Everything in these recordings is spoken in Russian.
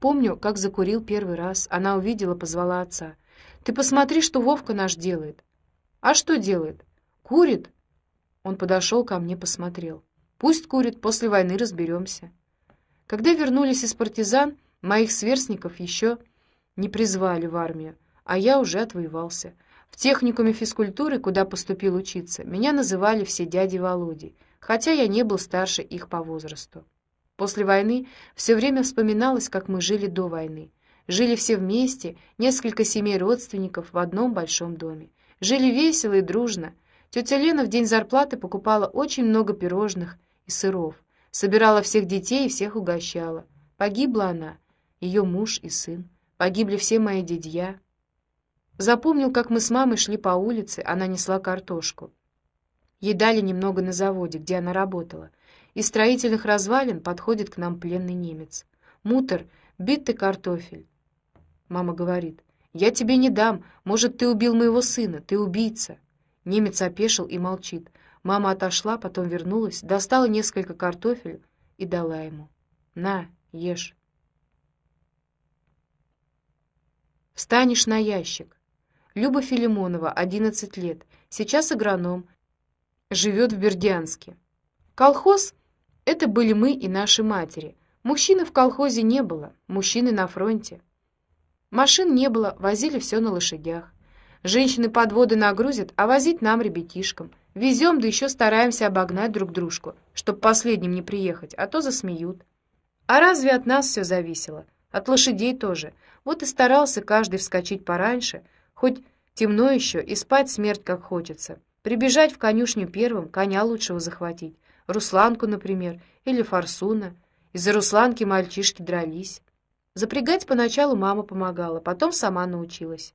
Помню, как закурил первый раз. Она увидела, позвала отца. «Ты посмотри, что Вовка наш делает». «А что делает?» «Курит». Он подошел ко мне, посмотрел. «Пусть курит, после войны разберемся». Когда вернулись из партизан, моих сверстников еще не призвали в армию, а я уже отвоевался. В техникуме физкультуры, куда поступил учиться, меня называли все дяди Володи, хотя я не был старше их по возрасту. После войны все время вспоминалось, как мы жили до войны. Жили все вместе, несколько семей родственников в одном большом доме. Жили весело и дружно. Тетя Лена в день зарплаты покупала очень много пирожных и сыров, собирала всех детей и всех угощала. Погибла она, ее муж и сын. Погибли все мои дядья. Запомнил, как мы с мамой шли по улице, она несла картошку. Ей дали немного на заводе, где она работала. Из строительных развалин подходит к нам пленный немец. «Мутер, битый картофель». Мама говорит, «Я тебе не дам. Может, ты убил моего сына. Ты убийца». Немец опешил и молчит. Мама отошла, потом вернулась, достала несколько картофель и дала ему. «На, ешь». Встанешь на ящик. Люба Филимонова, 11 лет, сейчас агроном, живет в Бердянске. Колхоз это были мы и наши матери. Мужчины в колхозе не было, мужчины на фронте. Машин не было, возили все на лошадях. Женщины подводы нагрузят, а возить нам, ребятишкам. Везем, да еще стараемся обогнать друг дружку, чтоб последним не приехать, а то засмеют. А разве от нас все зависело? От лошадей тоже. Вот и старался каждый вскочить пораньше, хоть темно еще, и спать смерть как хочется. Прибежать в конюшню первым, коня лучшего захватить. Русланку, например, или Форсуна. Из-за Русланки мальчишки дрались. Запрягать поначалу мама помогала, потом сама научилась.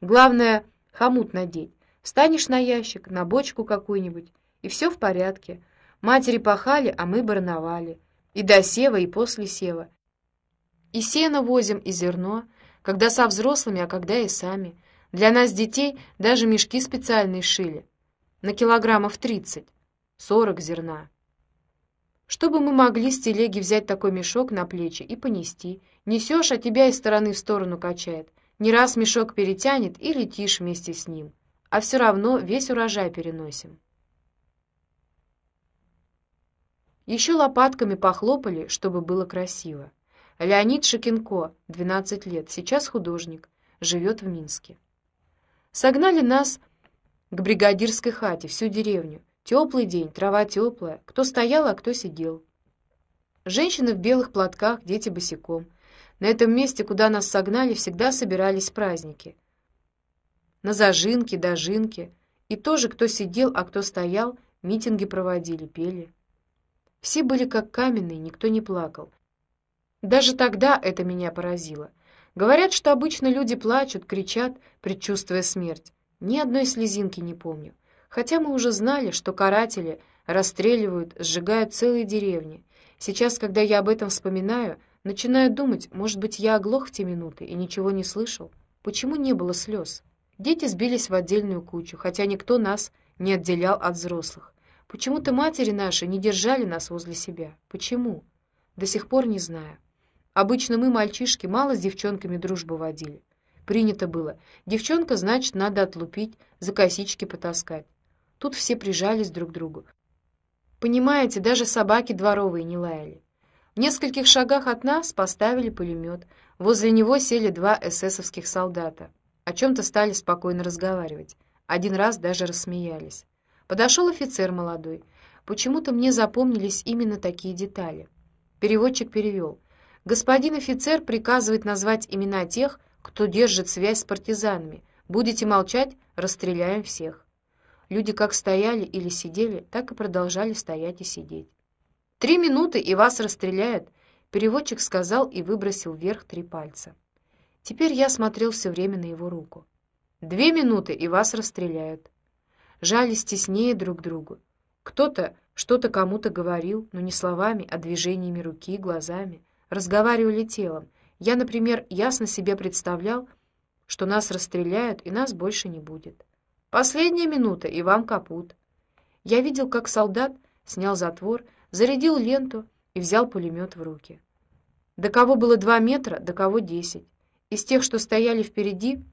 Главное — хомут надеть. Встанешь на ящик, на бочку какую-нибудь, и все в порядке. Матери пахали, а мы барновали. И до сева, и после сева. И сено возим, и зерно, когда со взрослыми, а когда и сами. Для нас, детей, даже мешки специальные шили. На килограммов тридцать. 40 зерна. Чтобы мы могли с телеги взять такой мешок на плечи и понести. Несешь, а тебя из стороны в сторону качает. Не раз мешок перетянет и летишь вместе с ним. А все равно весь урожай переносим. Еще лопатками похлопали, чтобы было красиво. Леонид Шакинко, 12 лет, сейчас художник, живет в Минске. Согнали нас к бригадирской хате, всю деревню. Теплый день, трава теплая, кто стоял, а кто сидел. Женщины в белых платках, дети босиком. На этом месте, куда нас согнали, всегда собирались праздники. На зажинки, дожинки. И тоже, кто сидел, а кто стоял, митинги проводили, пели. Все были как каменные, никто не плакал. Даже тогда это меня поразило. Говорят, что обычно люди плачут, кричат, предчувствуя смерть. Ни одной слезинки не помню хотя мы уже знали, что каратели расстреливают, сжигают целые деревни. Сейчас, когда я об этом вспоминаю, начинаю думать, может быть, я оглох в те минуты и ничего не слышал. Почему не было слез? Дети сбились в отдельную кучу, хотя никто нас не отделял от взрослых. Почему-то матери наши не держали нас возле себя. Почему? До сих пор не знаю. Обычно мы, мальчишки, мало с девчонками дружбу водили. Принято было. Девчонка, значит, надо отлупить, за косички потаскать. Тут все прижались друг к другу. Понимаете, даже собаки дворовые не лаяли. В нескольких шагах от нас поставили пулемет. Возле него сели два эсэсовских солдата. О чем-то стали спокойно разговаривать. Один раз даже рассмеялись. Подошел офицер молодой. Почему-то мне запомнились именно такие детали. Переводчик перевел. «Господин офицер приказывает назвать имена тех, кто держит связь с партизанами. Будете молчать, расстреляем всех». Люди как стояли или сидели, так и продолжали стоять и сидеть. «Три минуты, и вас расстреляют», — переводчик сказал и выбросил вверх три пальца. Теперь я смотрел все время на его руку. «Две минуты, и вас расстреляют». Жались теснее друг другу. Кто-то что-то кому-то говорил, но не словами, а движениями руки, глазами. Разговаривали телом. Я, например, ясно себе представлял, что нас расстреляют, и нас больше не будет. Последняя минута, и вам капут. Я видел, как солдат снял затвор, зарядил ленту и взял пулемет в руки. До кого было два метра, до кого десять. Из тех, что стояли впереди,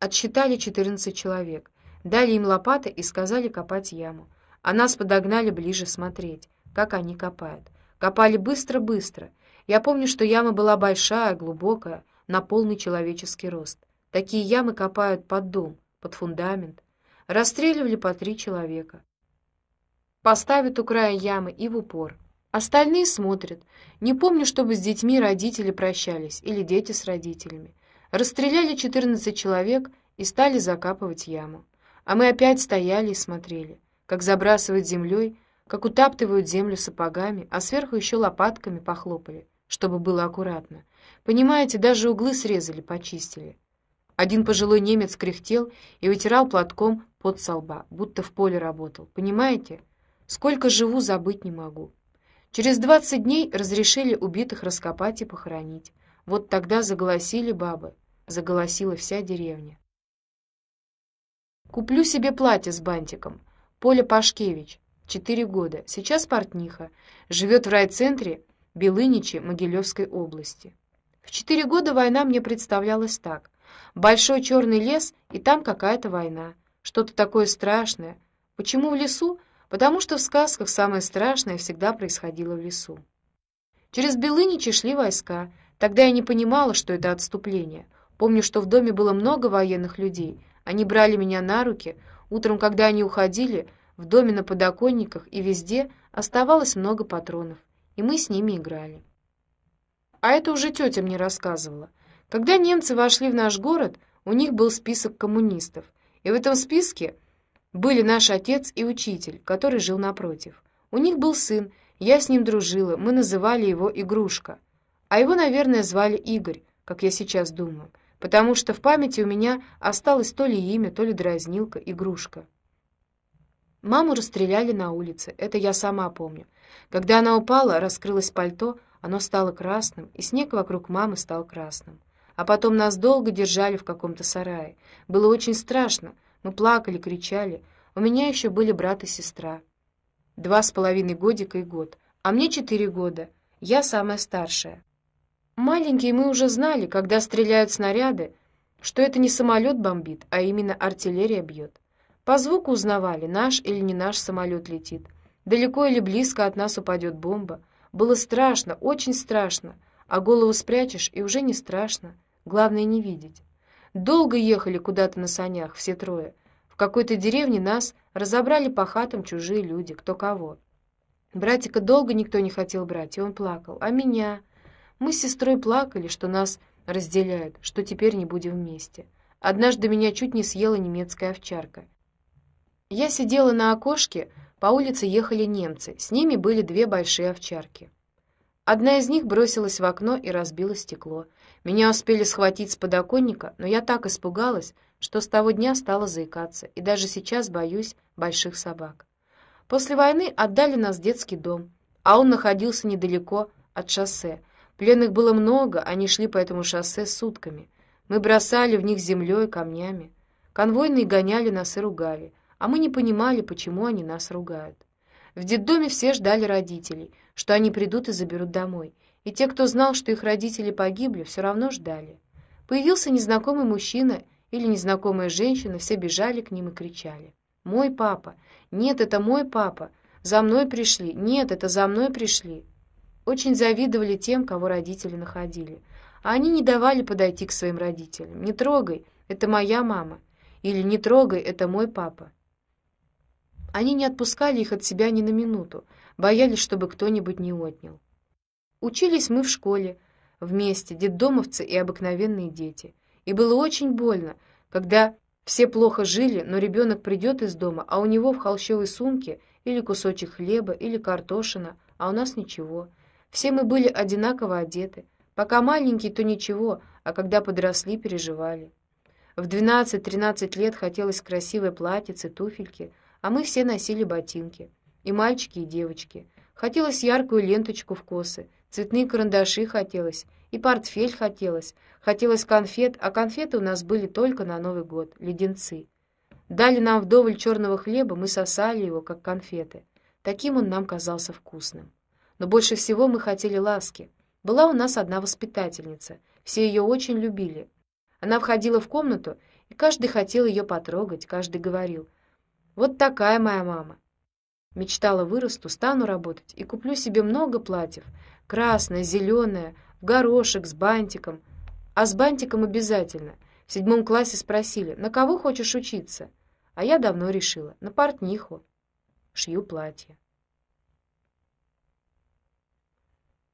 отсчитали четырнадцать человек, дали им лопаты и сказали копать яму. А нас подогнали ближе смотреть, как они копают. Копали быстро-быстро. Я помню, что яма была большая, глубокая, на полный человеческий рост. Такие ямы копают под дом, под фундамент. Расстреливали по три человека. Поставят у края ямы и в упор. Остальные смотрят. Не помню, чтобы с детьми родители прощались или дети с родителями. Расстреляли 14 человек и стали закапывать яму. А мы опять стояли и смотрели, как забрасывают землей, как утаптывают землю сапогами, а сверху еще лопатками похлопали, чтобы было аккуратно. Понимаете, даже углы срезали, почистили. Один пожилой немец кряхтел и вытирал платком под со лба, будто в поле работал. Понимаете? Сколько живу, забыть не могу. Через двадцать дней разрешили убитых раскопать и похоронить. Вот тогда заголосили бабы, заголосила вся деревня. Куплю себе платье с бантиком. Поля Пашкевич, четыре года, сейчас портниха, живет в райцентре Белыничи Могилевской области. В четыре года война мне представлялась так. Большой черный лес, и там какая-то война. Что-то такое страшное. Почему в лесу? потому что в сказках самое страшное всегда происходило в лесу. Через Белыничи шли войска. Тогда я не понимала, что это отступление. Помню, что в доме было много военных людей. Они брали меня на руки. Утром, когда они уходили, в доме на подоконниках и везде оставалось много патронов, и мы с ними играли. А это уже тетя мне рассказывала. Когда немцы вошли в наш город, у них был список коммунистов, и в этом списке были наш отец и учитель, который жил напротив. У них был сын, я с ним дружила, мы называли его Игрушка. А его, наверное, звали Игорь, как я сейчас думаю, потому что в памяти у меня осталось то ли имя, то ли дразнилка Игрушка. Маму расстреляли на улице, это я сама помню. Когда она упала, раскрылось пальто, оно стало красным, и снег вокруг мамы стал красным. А потом нас долго держали в каком-то сарае. Было очень страшно, мы плакали, кричали. У меня еще были брат и сестра. Два с половиной годика и год. А мне четыре года. Я самая старшая. Маленькие мы уже знали, когда стреляют снаряды, что это не самолет бомбит, а именно артиллерия бьет. По звуку узнавали, наш или не наш самолет летит. Далеко или близко от нас упадет бомба. Было страшно, очень страшно. А голову спрячешь, и уже не страшно. Главное не видеть. Долго ехали куда-то на санях, все трое. В какой-то деревне нас разобрали по хатам чужие люди, кто кого. Братика долго никто не хотел брать, и он плакал. А меня? Мы с сестрой плакали, что нас разделяют, что теперь не будем вместе. Однажды меня чуть не съела немецкая овчарка. Я сидела на окошке, по улице ехали немцы, с ними были две большие овчарки. Одна из них бросилась в окно и разбила стекло. Меня успели схватить с подоконника, но я так испугалась, что с того дня стала заикаться, и даже сейчас боюсь больших собак. После войны отдали нас в детский дом, а он находился недалеко от шоссе. Пленных было много, они шли по этому шоссе сутками. Мы бросали в них землей, камнями. Конвойные гоняли нас и ругали, а мы не понимали, почему они нас ругают. В детдоме все ждали родителей, что они придут и заберут домой, и те, кто знал, что их родители погибли, все равно ждали. Появился незнакомый мужчина или незнакомая женщина, все бежали к ним и кричали. «Мой папа! Нет, это мой папа! За мной пришли! Нет, это за мной пришли!» Очень завидовали тем, кого родители находили. А они не давали подойти к своим родителям. «Не трогай, это моя мама!» Или «Не трогай, это мой папа!» Они не отпускали их от себя ни на минуту, боялись, чтобы кто-нибудь не отнял. Учились мы в школе, вместе, детдомовцы и обыкновенные дети. И было очень больно, когда все плохо жили, но ребенок придет из дома, а у него в холщовой сумке или кусочек хлеба, или картошина, а у нас ничего. Все мы были одинаково одеты. Пока маленькие, то ничего, а когда подросли, переживали. В 12-13 лет хотелось красивое платьице, туфельки, а мы все носили ботинки. И мальчики, и девочки. Хотелось яркую ленточку в косы, Цветные карандаши хотелось, и портфель хотелось. Хотелось конфет, а конфеты у нас были только на Новый год, леденцы. Дали нам вдоволь черного хлеба, мы сосали его, как конфеты. Таким он нам казался вкусным. Но больше всего мы хотели ласки. Была у нас одна воспитательница. Все ее очень любили. Она входила в комнату, и каждый хотел ее потрогать, каждый говорил: "Вот такая моя мама". Мечтала вырасту, стану работать и куплю себе много платьев: красное, зеленое, в горошек с бантиком. А с бантиком обязательно. В седьмом классе спросили: "На кого хочешь учиться?" А я давно решила: на портниху. Шью платье.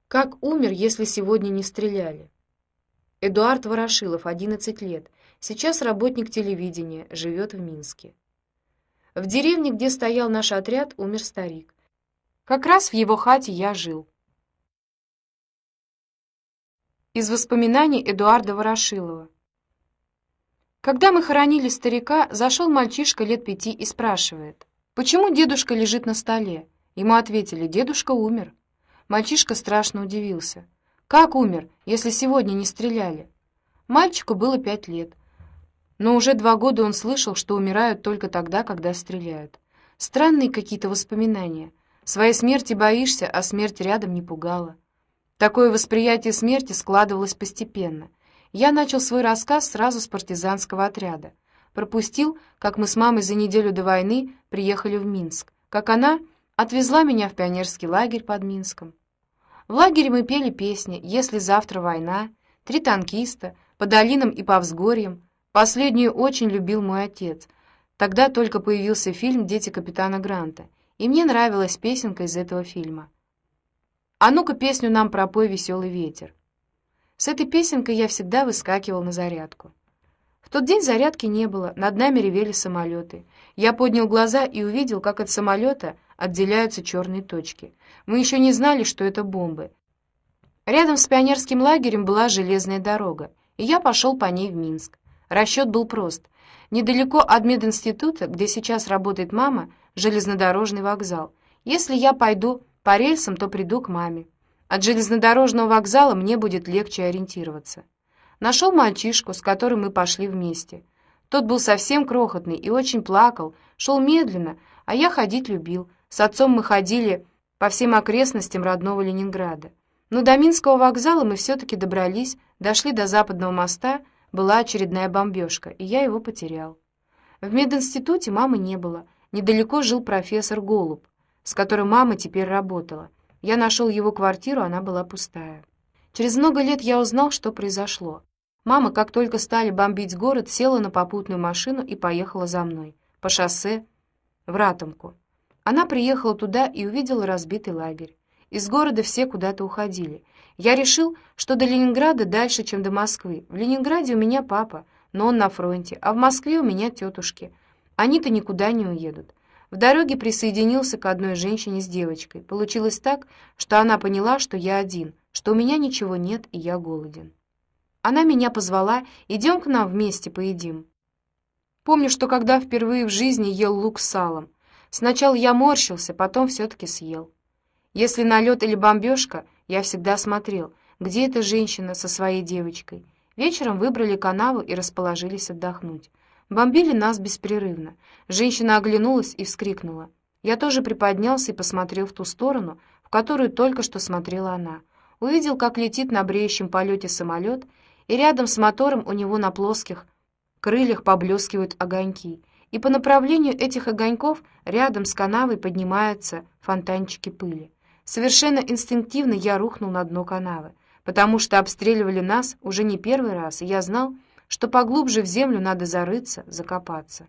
Как умер, если сегодня не стреляли? Эдуард Ворошилов, 11 лет. Сейчас работник телевидения, живет в Минске. В деревне, где стоял наш отряд, умер старик. Как раз в его хате я жил. Из воспоминаний Эдуарда Ворошилова. Когда мы хоронили старика, зашел мальчишка лет пяти и спрашивает, «Почему дедушка лежит на столе?» Ему ответили, «Дедушка умер». Мальчишка страшно удивился. Как умер, если сегодня не стреляли? Мальчику было пять лет. Но уже два года он слышал, что умирают только тогда, когда стреляют. Странные какие-то воспоминания. Своей смерти боишься, а смерть рядом не пугала. Такое восприятие смерти складывалось постепенно. Я начал свой рассказ сразу с партизанского отряда. Пропустил, как мы с мамой за неделю до войны приехали в Минск, как она отвезла меня в пионерский лагерь под Минском. В лагере мы пели песни «Если завтра война», «Три танкиста», «По долинам и по взгорьям». Последнюю очень любил мой отец. Тогда только появился фильм «Дети капитана Гранта», и мне нравилась песенка из этого фильма. «А ну-ка песню нам пропой, веселый ветер». С этой песенкой я всегда выскакивал на зарядку. В тот день зарядки не было, над нами ревели самолеты. Я поднял глаза и увидел, как от самолета отделяются черные точки. Мы еще не знали, что это бомбы. Рядом с пионерским лагерем была железная дорога, и я пошел по ней в Минск. Расчет был прост. Недалеко от мединститута, где сейчас работает мама, железнодорожный вокзал. Если я пойду по рельсам, то приду к маме. От железнодорожного вокзала мне будет легче ориентироваться. Нашел мальчишку, с которым мы пошли вместе. Тот был совсем крохотный и очень плакал, шел медленно, а я ходить любил. С отцом мы ходили по всем окрестностям родного Ленинграда. Но до Минского вокзала мы все-таки добрались, дошли до Западного моста, была очередная бомбежка, и я его потерял. В мединституте мамы не было. Недалеко жил профессор Голуб, с которым мама теперь работала. Я нашел его квартиру, она была пустая. Через много лет я узнал, что произошло. Мама, как только стали бомбить город, села на попутную машину и поехала за мной по шоссе в Ратомку. Она приехала туда и увидела разбитый лагерь. Из города все куда-то уходили. Я решил, что до Ленинграда дальше, чем до Москвы. В Ленинграде у меня папа, но он на фронте, а в Москве у меня тетушки. Они-то никуда не уедут. В дороге присоединился к одной женщине с девочкой. Получилось так, что она поняла, что я один, что у меня ничего нет и я голоден. Она меня позвала, идем к нам вместе поедим. Помню, что когда впервые в жизни ел лук с салом, сначала я морщился, потом все-таки съел. Если налет или бомбежка, я всегда смотрел, где эта женщина со своей девочкой. Вечером выбрали канаву и расположились отдохнуть. Бомбили нас беспрерывно. Женщина оглянулась и вскрикнула. Я тоже приподнялся и посмотрел в ту сторону, в которую только что смотрела она. Увидел, как летит на бреющем полете самолет, и рядом с мотором у него на плоских крыльях поблескивают огоньки, и по направлению этих огоньков рядом с канавой поднимаются фонтанчики пыли. Совершенно инстинктивно я рухнул на дно канавы, потому что обстреливали нас уже не первый раз, и я знал, что поглубже в землю надо зарыться, закопаться.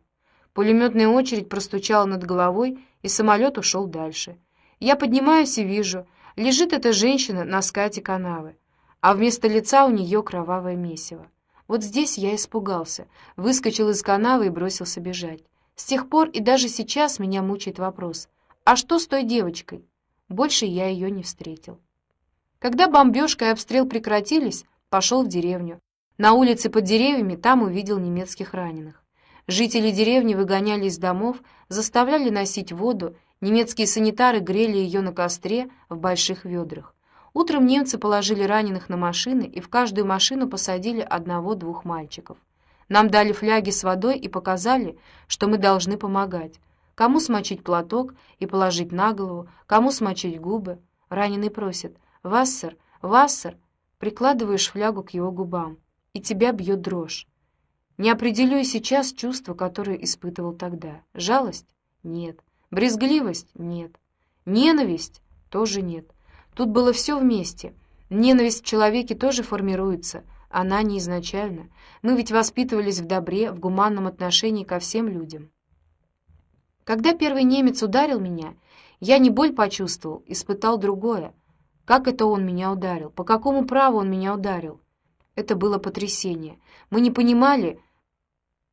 Пулеметная очередь простучала над головой, и самолет ушел дальше. Я поднимаюсь и вижу, лежит эта женщина на скате канавы а вместо лица у нее кровавое месиво. Вот здесь я испугался, выскочил из канавы и бросился бежать. С тех пор и даже сейчас меня мучает вопрос, а что с той девочкой? Больше я ее не встретил. Когда бомбежка и обстрел прекратились, пошел в деревню. На улице под деревьями там увидел немецких раненых. Жители деревни выгоняли из домов, заставляли носить воду, немецкие санитары грели ее на костре в больших ведрах. Утром немцы положили раненых на машины и в каждую машину посадили одного-двух мальчиков. Нам дали фляги с водой и показали, что мы должны помогать. Кому смочить платок и положить на голову, кому смочить губы. Раненый просит: "Вас, сэр, Вассер, прикладываешь флягу к его губам, и тебя бьет дрожь. Не определю и сейчас чувство, которое испытывал тогда. Жалость? Нет. Брезгливость? Нет. Ненависть? Тоже нет. Тут было все вместе. Ненависть в человеке тоже формируется. Она не изначально. Мы ведь воспитывались в добре, в гуманном отношении ко всем людям. Когда первый немец ударил меня, я не боль почувствовал, испытал другое. Как это он меня ударил? По какому праву он меня ударил? Это было потрясение. Мы не понимали,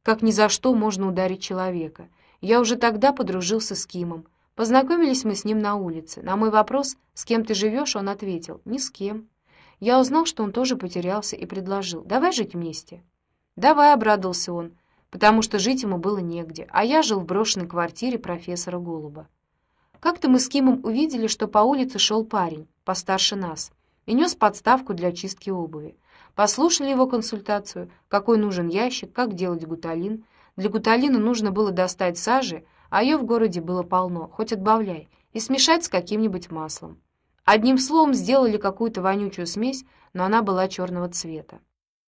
как ни за что можно ударить человека. Я уже тогда подружился с Кимом. Познакомились мы с ним на улице. На мой вопрос, с кем ты живешь, он ответил, ни с кем. Я узнал, что он тоже потерялся и предложил, давай жить вместе. Давай, обрадовался он, потому что жить ему было негде, а я жил в брошенной квартире профессора Голуба. Как-то мы с Кимом увидели, что по улице шел парень, постарше нас, и нес подставку для чистки обуви. Послушали его консультацию, какой нужен ящик, как делать гуталин. Для гуталина нужно было достать сажи, а ее в городе было полно, хоть отбавляй, и смешать с каким-нибудь маслом. Одним словом, сделали какую-то вонючую смесь, но она была черного цвета.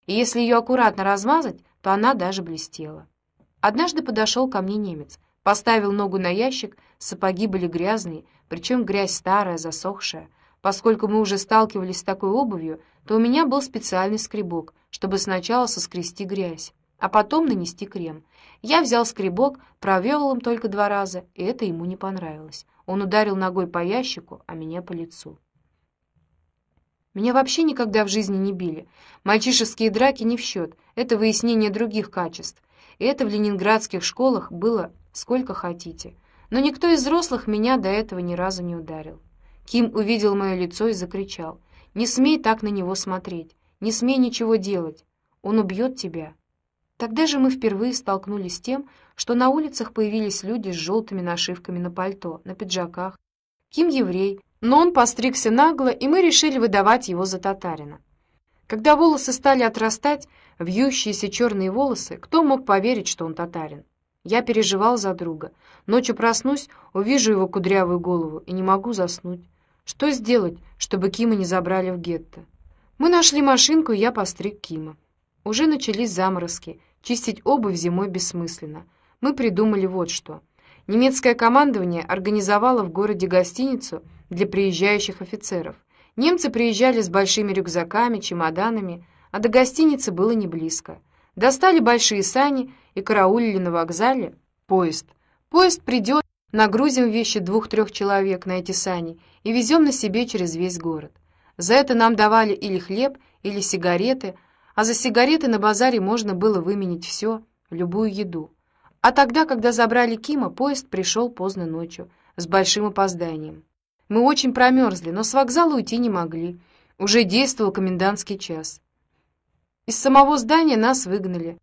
И если ее аккуратно размазать, то она даже блестела. Однажды подошел ко мне немец, поставил ногу на ящик, сапоги были грязные, причем грязь старая, засохшая. Поскольку мы уже сталкивались с такой обувью, то у меня был специальный скребок, чтобы сначала соскрести грязь, а потом нанести крем. Я взял скребок, провел им только два раза, и это ему не понравилось. Он ударил ногой по ящику, а меня по лицу. Меня вообще никогда в жизни не били. Мальчишеские драки не в счет, это выяснение других качеств. И это в ленинградских школах было сколько хотите. Но никто из взрослых меня до этого ни разу не ударил. Ким увидел мое лицо и закричал. Не смей так на него смотреть, не смей ничего делать, он убьет тебя. Тогда же мы впервые столкнулись с тем, что на улицах появились люди с желтыми нашивками на пальто, на пиджаках. Ким еврей, но он постригся нагло, и мы решили выдавать его за татарина. Когда волосы стали отрастать, вьющиеся черные волосы, кто мог поверить, что он татарин? Я переживал за друга. Ночью проснусь, увижу его кудрявую голову и не могу заснуть. Что сделать, чтобы Кима не забрали в гетто? Мы нашли машинку, и я постриг Кима. Уже начались заморозки. Чистить обувь зимой бессмысленно. Мы придумали вот что. Немецкое командование организовало в городе гостиницу для приезжающих офицеров. Немцы приезжали с большими рюкзаками, чемоданами, а до гостиницы было не близко. Достали большие сани и караулили на вокзале поезд. Поезд придет, нагрузим вещи двух-трех человек на эти сани и везем на себе через весь город. За это нам давали или хлеб, или сигареты, а за сигареты на базаре можно было выменить все, любую еду. А тогда, когда забрали Кима, поезд пришел поздно ночью, с большим опозданием. Мы очень промерзли, но с вокзала уйти не могли. Уже действовал комендантский час. Из самого здания нас выгнали.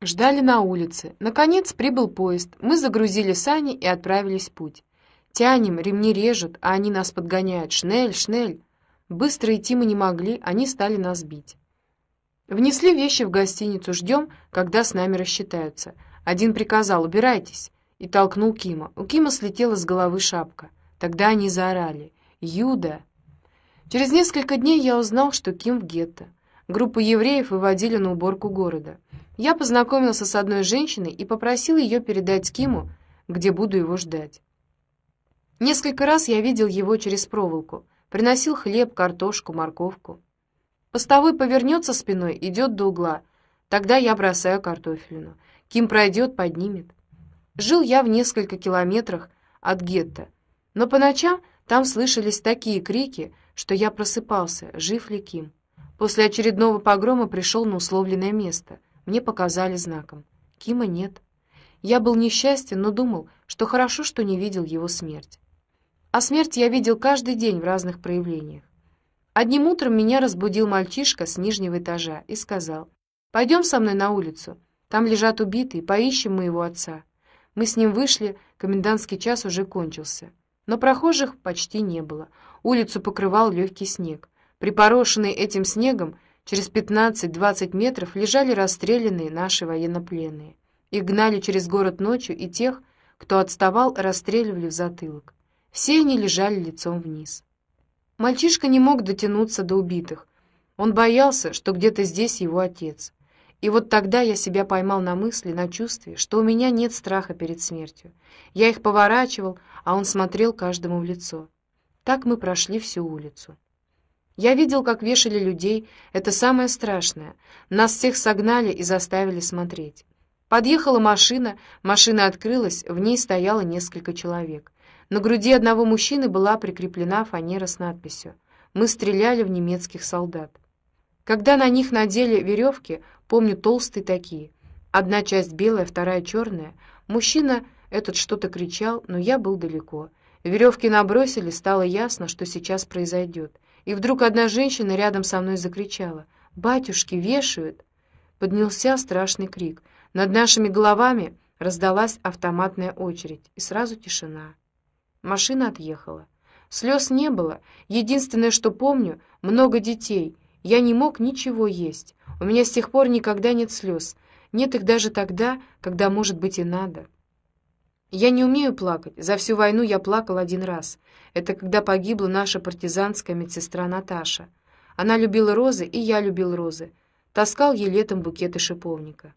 Ждали на улице. Наконец прибыл поезд. Мы загрузили сани и отправились в путь. Тянем, ремни режут, а они нас подгоняют. Шнель, шнель. Быстро идти мы не могли, они стали нас бить. Внесли вещи в гостиницу, ждем, когда с нами рассчитаются. Один приказал «убирайтесь» и толкнул Кима. У Кима слетела с головы шапка. Тогда они заорали «Юда!». Через несколько дней я узнал, что Ким в гетто. Группу евреев выводили на уборку города. Я познакомился с одной женщиной и попросил ее передать Киму, где буду его ждать. Несколько раз я видел его через проволоку. Приносил хлеб, картошку, морковку. Постовой повернется спиной, идет до угла. Тогда я бросаю картофелину. Ким пройдет, поднимет. Жил я в несколько километрах от гетто. Но по ночам там слышались такие крики, что я просыпался, жив ли Ким. После очередного погрома пришел на условленное место. Мне показали знаком. Кима нет. Я был несчастен, но думал, что хорошо, что не видел его смерть. А смерть я видел каждый день в разных проявлениях. Одним утром меня разбудил мальчишка с нижнего этажа и сказал, «Пойдем со мной на улицу. Там лежат убитые, поищем моего отца». Мы с ним вышли, комендантский час уже кончился. Но прохожих почти не было. Улицу покрывал легкий снег. Припорошенные этим снегом, через 15-20 метров лежали расстрелянные наши военнопленные. Их гнали через город ночью, и тех, кто отставал, расстреливали в затылок. Все они лежали лицом вниз. Мальчишка не мог дотянуться до убитых. Он боялся, что где-то здесь его отец. И вот тогда я себя поймал на мысли, на чувстве, что у меня нет страха перед смертью. Я их поворачивал, а он смотрел каждому в лицо. Так мы прошли всю улицу. Я видел, как вешали людей, это самое страшное. Нас всех согнали и заставили смотреть. Подъехала машина, машина открылась, в ней стояло несколько человек. На груди одного мужчины была прикреплена фанера с надписью «Мы стреляли в немецких солдат». Когда на них надели веревки, помню толстые такие, одна часть белая, вторая черная, мужчина этот что-то кричал, но я был далеко. Веревки набросили, стало ясно, что сейчас произойдет. И вдруг одна женщина рядом со мной закричала «Батюшки, вешают!» Поднялся страшный крик. Над нашими головами раздалась автоматная очередь, и сразу тишина. Машина отъехала. Слез не было. Единственное, что помню, много детей. Я не мог ничего есть. У меня с тех пор никогда нет слез. Нет их даже тогда, когда, может быть, и надо. Я не умею плакать. За всю войну я плакал один раз. Это когда погибла наша партизанская медсестра Наташа. Она любила розы, и я любил розы. Таскал ей летом букеты шиповника.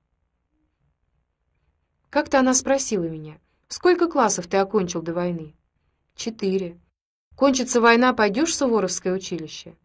Как-то она спросила меня, «Сколько классов ты окончил до войны?» «Четыре». «Кончится война, пойдешь в Суворовское училище?»